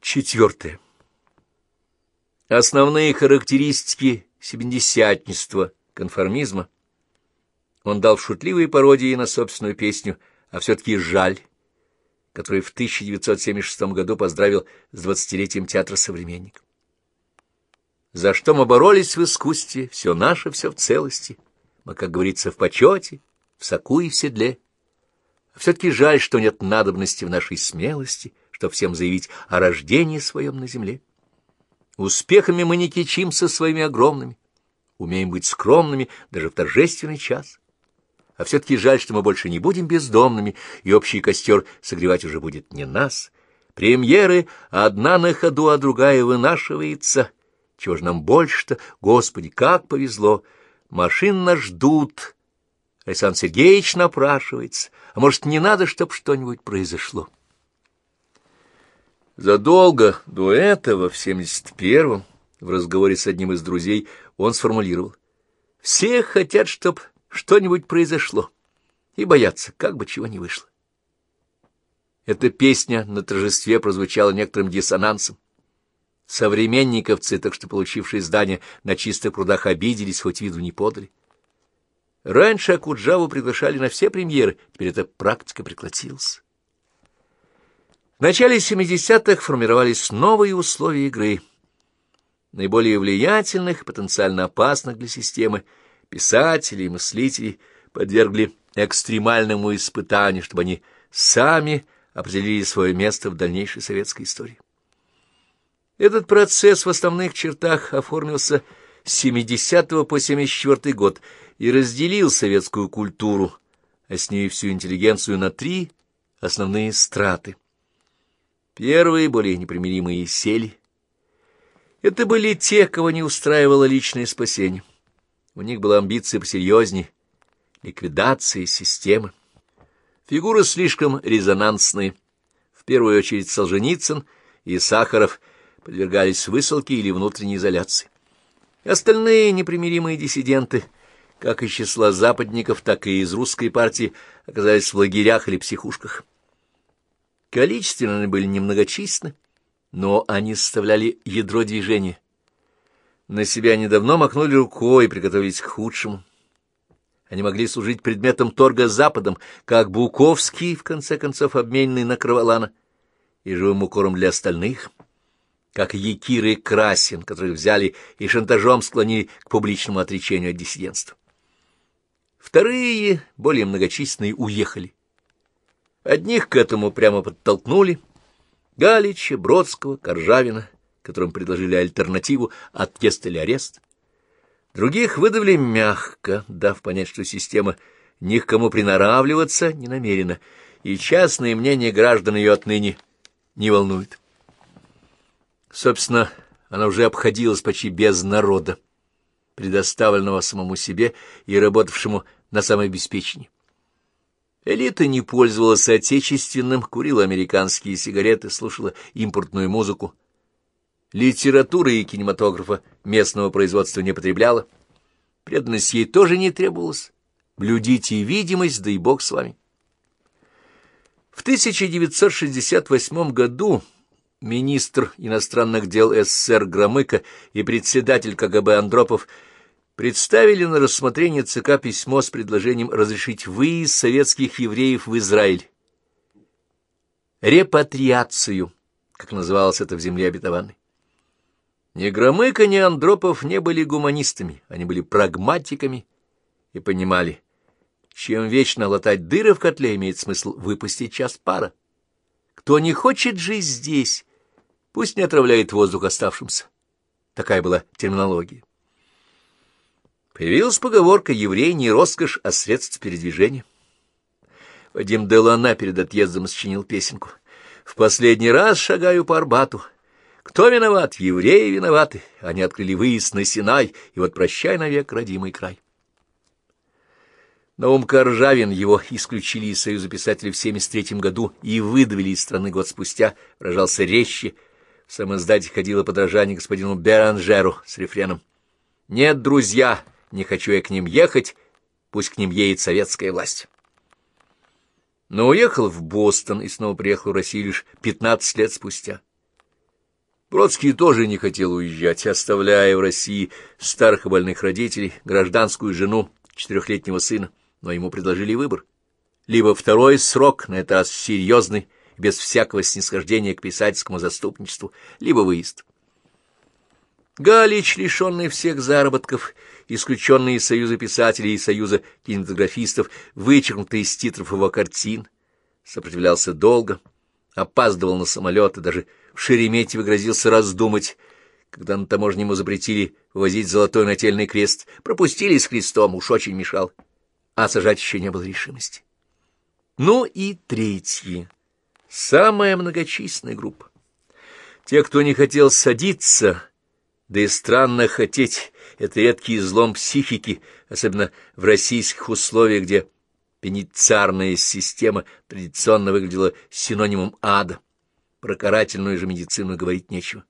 Четвертое. Основные характеристики семидесятничества, конформизма он дал шутливые пародии на собственную песню «А все-таки жаль», который в 1976 году поздравил с двадцатилетием театра «Современник». За что мы боролись в искусстве, все наше, все в целости. Мы, как говорится, в почете, в соку и в седле. А все-таки жаль, что нет надобности в нашей смелости, чтобы всем заявить о рождении своем на земле. Успехами мы не кичимся своими огромными, умеем быть скромными даже в торжественный час. А все-таки жаль, что мы больше не будем бездомными, и общий костер согревать уже будет не нас. Премьеры одна на ходу, а другая вынашивается. Чего ж нам больше-то? Господи, как повезло! Машин нас ждут, Александр Сергеевич напрашивается. А может, не надо, чтобы что-нибудь произошло? Задолго до этого, в 71-м, в разговоре с одним из друзей, он сформулировал. «Все хотят, чтобы что-нибудь произошло, и боятся, как бы чего не вышло». Эта песня на торжестве прозвучала некоторым диссонансом. Современниковцы, так что получившие здание на чистых прудах, обиделись, хоть виду не подали. Раньше Акуджаву приглашали на все премьеры, теперь эта практика прекратилась. В начале 70-х формировались новые условия игры. Наиболее влиятельных потенциально опасных для системы писателей и мыслителей подвергли экстремальному испытанию, чтобы они сами определили свое место в дальнейшей советской истории. Этот процесс в основных чертах оформился с 70 по 74 год и разделил советскую культуру, а с ней всю интеллигенцию на три основные страты. Первые, более непримиримые, сели. Это были те, кого не устраивало личное спасение. У них была амбиция посерьезнее, ликвидация системы. Фигуры слишком резонансные. В первую очередь Солженицын и Сахаров подвергались высылке или внутренней изоляции. Остальные непримиримые диссиденты — как из числа западников, так и из русской партии, оказались в лагерях или психушках. Количественно они были немногочисленны, но они составляли ядро движения. На себя они давно махнули рукой и приготовились к худшему. Они могли служить предметом торга с Западом, как Буковский, в конце концов обмененный на Кроволана, и живым укором для остальных, как Якир и Красин, которых взяли и шантажом склонили к публичному отречению от диссидентства. Вторые, более многочисленные, уехали. Одних к этому прямо подтолкнули. Галича, Бродского, Коржавина, которым предложили альтернативу отъезд или арест. Других выдавили мягко, дав понять, что система ни к кому приноравливаться не намерена, и частное мнение граждан ее отныне не волнует. Собственно, она уже обходилась почти без народа предоставленного самому себе и работавшему на самообеспечении. Элита не пользовалась отечественным, курила американские сигареты, слушала импортную музыку. Литературы и кинематографа местного производства не потребляла. Преданность ей тоже не требовалась. Блюдите видимость, да и бог с вами. В 1968 году министр иностранных дел СССР Громыко и председатель КГБ Андропов представили на рассмотрение ЦК письмо с предложением разрешить выезд советских евреев в Израиль. Репатриацию, как называлось это в земле обетованной. Ни Громыко, ни Андропов не были гуманистами, они были прагматиками и понимали, чем вечно латать дыры в котле имеет смысл выпустить час пара. Кто не хочет жить здесь, пусть не отравляет воздух оставшимся. Такая была терминология. Появилась поговорка «еврей не роскошь, а средств передвижения». Вадим Делана перед отъездом сочинил песенку. «В последний раз шагаю по Арбату. Кто виноват? Евреи виноваты. Они открыли выезд на Синай, и вот прощай навек, родимый край». Наум Коржавин его исключили из Союза писателей в 73 году и выдавили из страны год спустя, выражался резче. В самоиздате ходило подражание господину Беранжеру с рефреном «Нет, друзья, не хочу я к ним ехать, пусть к ним едет советская власть. Но уехал в Бостон и снова приехал в Россию лишь пятнадцать лет спустя. Бродский тоже не хотел уезжать, оставляя в России старых и больных родителей, гражданскую жену, четырехлетнего сына, но ему предложили выбор. Либо второй срок, на этот раз серьезный, без всякого снисхождения к писательскому заступничеству, либо выезд. Галич, лишенный всех заработков, исключенный из Союза писателей и Союза кинематографистов, вычеркнутый из титров его картин, сопротивлялся долго, опаздывал на самолет и даже в Шереметьево грозился раздумать, когда на таможне ему запретили возить золотой нательный крест, пропустили с крестом, уж очень мешал, а сажать еще не было решимости. Ну и третье, самая многочисленная группа. Те, кто не хотел садиться, да и странно хотеть, это редкий излом психики, особенно в российских условиях, где пеницарная система традиционно выглядела синонимом ада. Про карательную же медицину говорить нечего.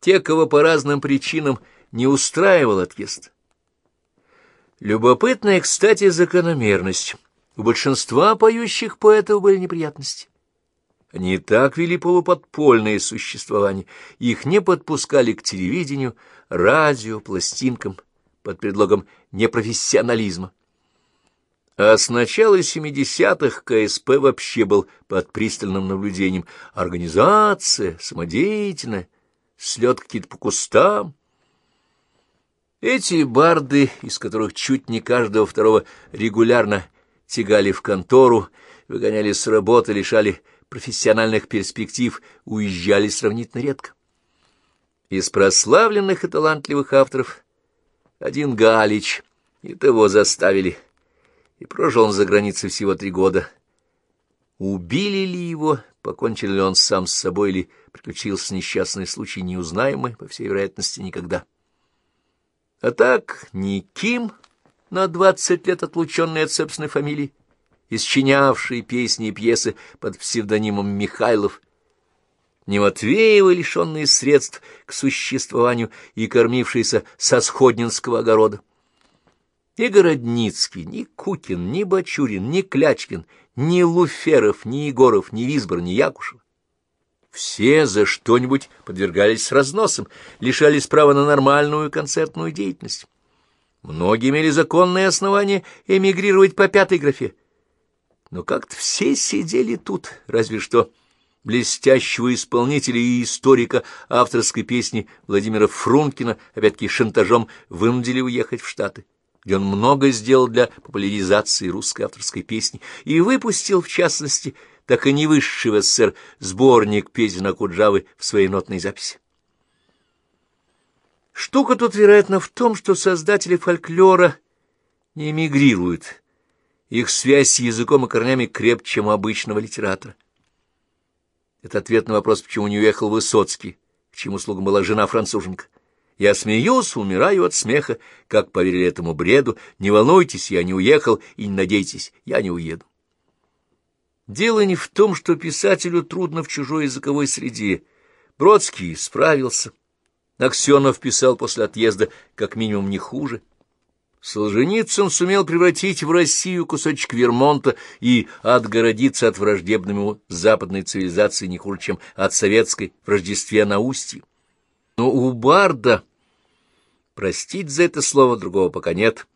Те, кого по разным причинам не устраивал отъезд. Любопытная, кстати, закономерность. У большинства поющих поэтов были неприятности. Они и так вели полуподпольное существование, их не подпускали к телевидению, радио, пластинкам под предлогом непрофессионализма. А с начала 70-х КСП вообще был под пристальным наблюдением. Организация, самодеятельная, слет какие-то по кустам. Эти барды, из которых чуть не каждого второго регулярно тягали в контору, выгоняли с работы, лишали профессиональных перспектив, уезжали сравнительно редко. Из прославленных и талантливых авторов один Галич, и того заставили — и прожил он за границей всего три года. Убили ли его, покончил ли он сам с собой, или приключился несчастный случай, не узнаем мы, по всей вероятности, никогда. А так Никим, на двадцать лет отлученный от собственной фамилии, исчинявший песни и пьесы под псевдонимом Михайлов, не Матвеевы, лишенные средств к существованию и кормившиеся со сходнинского огорода. Ни Городницкий, ни Кукин, ни Бачурин, ни Клячкин, ни Луферов, ни Егоров, ни Висбор, ни Якушев. Все за что-нибудь подвергались разносам, лишались права на нормальную концертную деятельность. Многие имели законные основания эмигрировать по пятой графе. Но как-то все сидели тут, разве что блестящего исполнителя и историка авторской песни Владимира Фрункина опять-таки шантажом вынудили уехать в Штаты где он много сделал для популяризации русской авторской песни и выпустил, в частности, так и не высший в СССР сборник песен Акуджавы в своей нотной записи. Штука тут, вероятно, в том, что создатели фольклора не эмигрируют. Их связь с языком и корнями крепче, чем у обычного литератора. Это ответ на вопрос, почему не уехал Высоцкий, к чему слугам была жена-француженка. Я смеюсь, умираю от смеха, как поверили этому бреду. Не волнуйтесь, я не уехал, и не надейтесь, я не уеду. Дело не в том, что писателю трудно в чужой языковой среде. Бродский справился. Аксенов писал после отъезда как минимум не хуже. Солженицын сумел превратить в Россию кусочек Вермонта и отгородиться от враждебной западной цивилизации не хуже, чем от советской в Рождестве на Устье. Но у Барда, простить за это слово другого пока нет,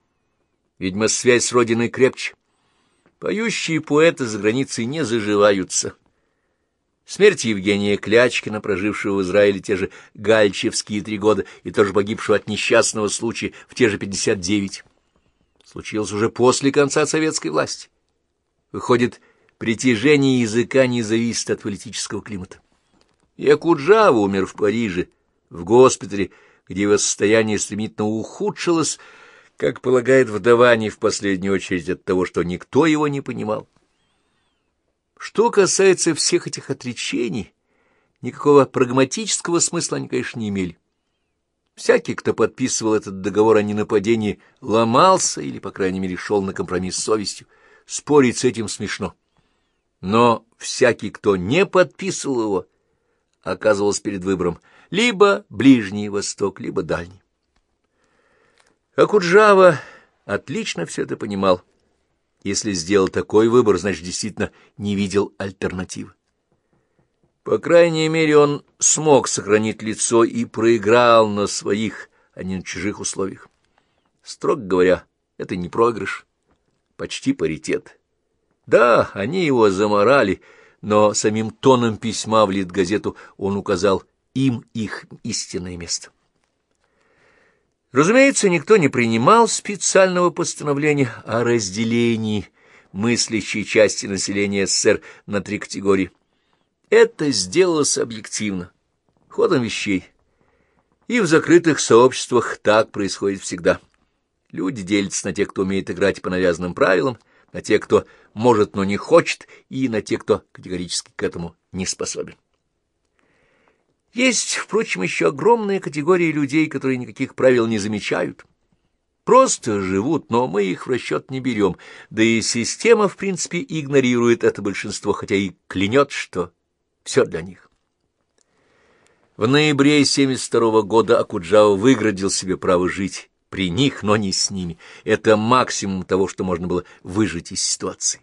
видимо, связь с родиной крепче. Поющие поэты за границей не заживаются. Смерть Евгения Клячкина, прожившего в Израиле те же гальчевские три года и тоже погибшего от несчастного случая в те же пятьдесят девять, случилось уже после конца советской власти. Выходит, притяжение языка не зависит от политического климата. Якуджава умер в Париже в госпитале, где его состояние стремительно ухудшилось, как полагает вдова не в последнюю очередь от того, что никто его не понимал. Что касается всех этих отречений, никакого прагматического смысла они, конечно, не имели. Всякий, кто подписывал этот договор о ненападении, ломался или, по крайней мере, шел на компромисс с совестью. Спорить с этим смешно. Но всякий, кто не подписывал его, оказывался перед выбором — либо Ближний Восток, либо Дальний. Акуджава отлично все это понимал. Если сделал такой выбор, значит, действительно не видел альтернативы. По крайней мере, он смог сохранить лицо и проиграл на своих, а не на чужих условиях. Строго говоря, это не проигрыш, почти паритет. Да, они его заморали, но самим тоном письма в Литгазету он указал им их истинное место. Разумеется, никто не принимал специального постановления о разделении мыслящей части населения СССР на три категории. Это сделалось объективно, ходом вещей. И в закрытых сообществах так происходит всегда. Люди делятся на тех, кто умеет играть по навязанным правилам, на тех, кто может, но не хочет, и на тех, кто категорически к этому не способен. Есть, впрочем, еще огромная категория людей, которые никаких правил не замечают. Просто живут, но мы их в расчет не берем, да и система, в принципе, игнорирует это большинство, хотя и клянет, что все для них. В ноябре 72 года Акуджава выградил себе право жить при них, но не с ними. Это максимум того, что можно было выжить из ситуации.